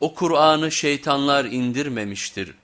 O Kur'an'ı şeytanlar indirmemiştir.